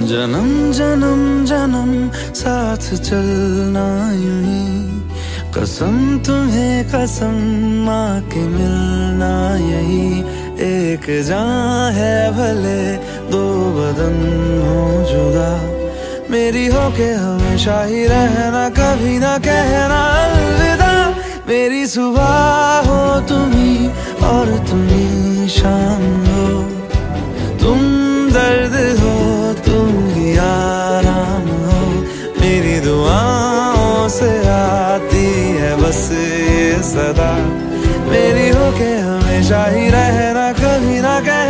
जन्म जन्म जन्म, साथ चलना यूँ कसम तुम्हें कसम माँ के मिलना यही। एक जान है भले, दो बदन हो जुदा। मेरी हो के हमेशा ही रहना, कभी ना कहना अलविदा। मेरी सुबह हो तुम्ही बस सदा। मेरी होके हमेशा ही रहना कभी ना कहना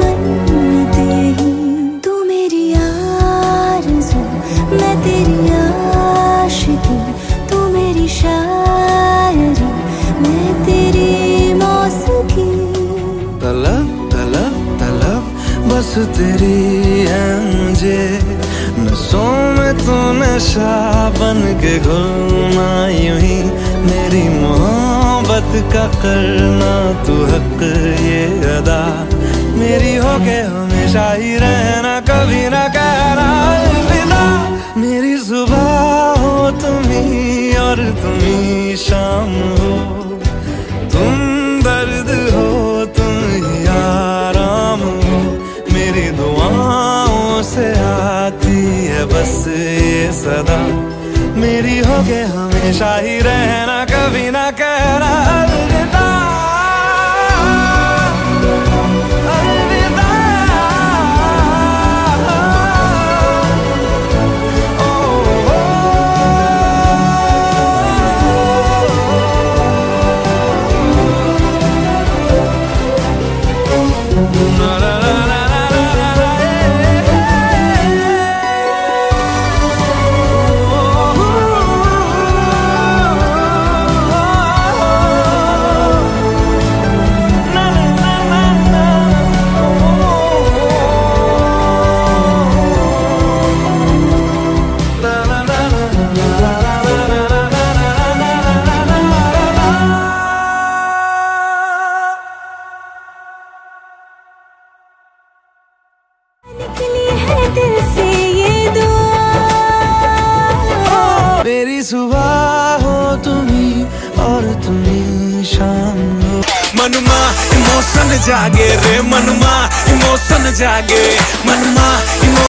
बस तेरी है मुझे नसों में तू नशा बन के घुलना यूँ ही। मेरी मोहब्बत का करना तू हक ये अदा। मेरी हो के हमेशा ही रहना, कभी ना कहना सदा। मेरी हो गए हमेशा ही रहना कभी ना कहना अलविदा। इमोशन जागे रे मनमा इमोशन जागे मनमा